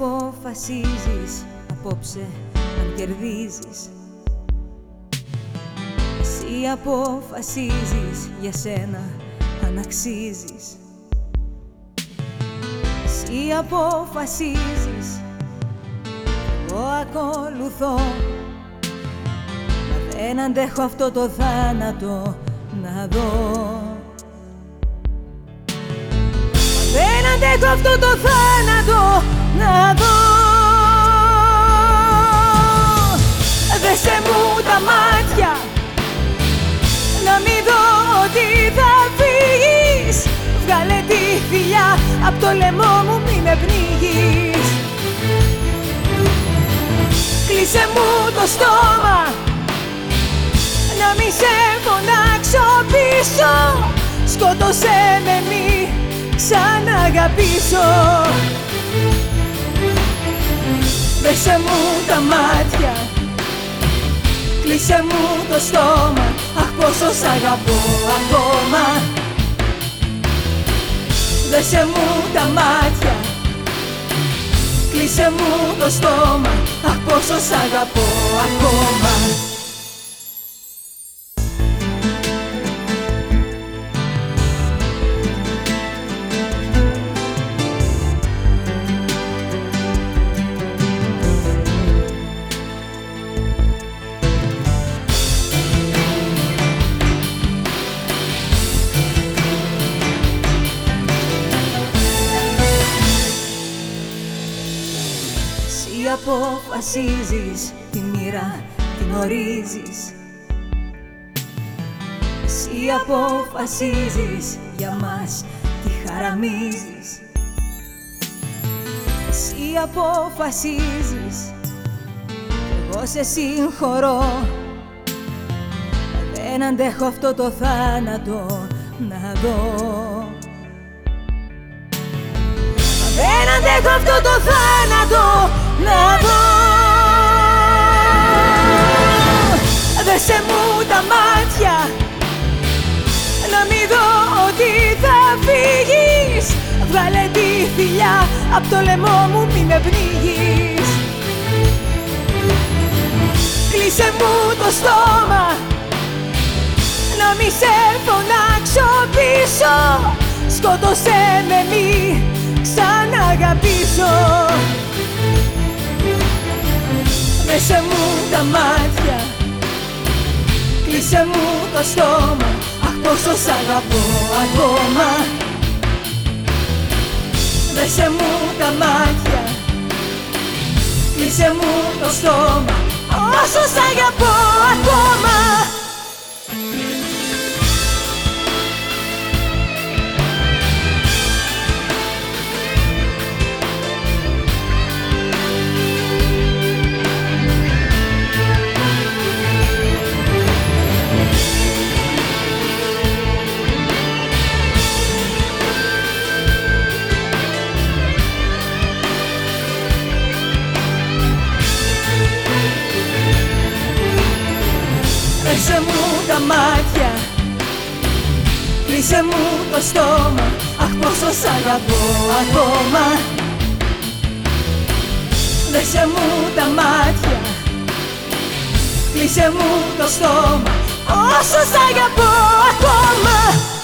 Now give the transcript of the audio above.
αποφασίζεις απόψε αν κερδίζεις. Εσύ αποφασίζεις για σένα αν αξίζεις. Εσύ αποφασίζεις. Εγώ ακολουθώ. Μα δεν αντέχω αυτό το θάνατο να δω Δεν αντέχω αυτό το θάνατο να δω. Δέσε μου τα μάτια να μην δω ότι θα φύγεις. Βγάλε τη φιλιά απ' το λαιμό μου μη με πνίγεις. Κλείσε μου το στόμα να μη σε φωνάξω πίσω. Σκότωσέ με μη ξαναγαπήσω. Δέσε μου τα μάτια Κλείσε μου το στόμα Αχ πόσο σ' αγαπώ ακόμα. Δέσε μου τα μάτια Κλείσε μου το στόμα Αχ πόσο σ' αγαπώ ακόμα αποφασίζεις τη μοίρα την ορίζεις. Εσύ αποφασίζεις για μας τι χαραμίζεις. Εσύ αποφασίζεις εγώ σε συγχωρώ. Δεν αντέχω αυτό το θάνατο να δω. Δεν αντέχω αυτό το θάνατο να δω. Δέσε μου τα μάτια. Να μην δω ότι θα φύγεις. Βγάλε τη φιλιά απ' το λαιμό μου μη με πνίγεις. Κλείσε μου το στόμα. Να μη σε φωνάξω πίσω. Σκότωσέ με μη ξαναγαπήσω Δέσε μου τα μάτια. Κλείσε μου το στόμα. Αχ πόσο σ' αγαπώ ακόμα. Δέσε μου τα μάτια. Κλείσε μου το στόμα. Όσο σ' αγαπώ τα μάτια. Κλείσε μου το στόμα Αχ πόσο σ' αγαπώ ακόμα. Δέσε μου τα μάτια. Κλείσε μου το στόμα Όσο σ' αγαπώ ακόμα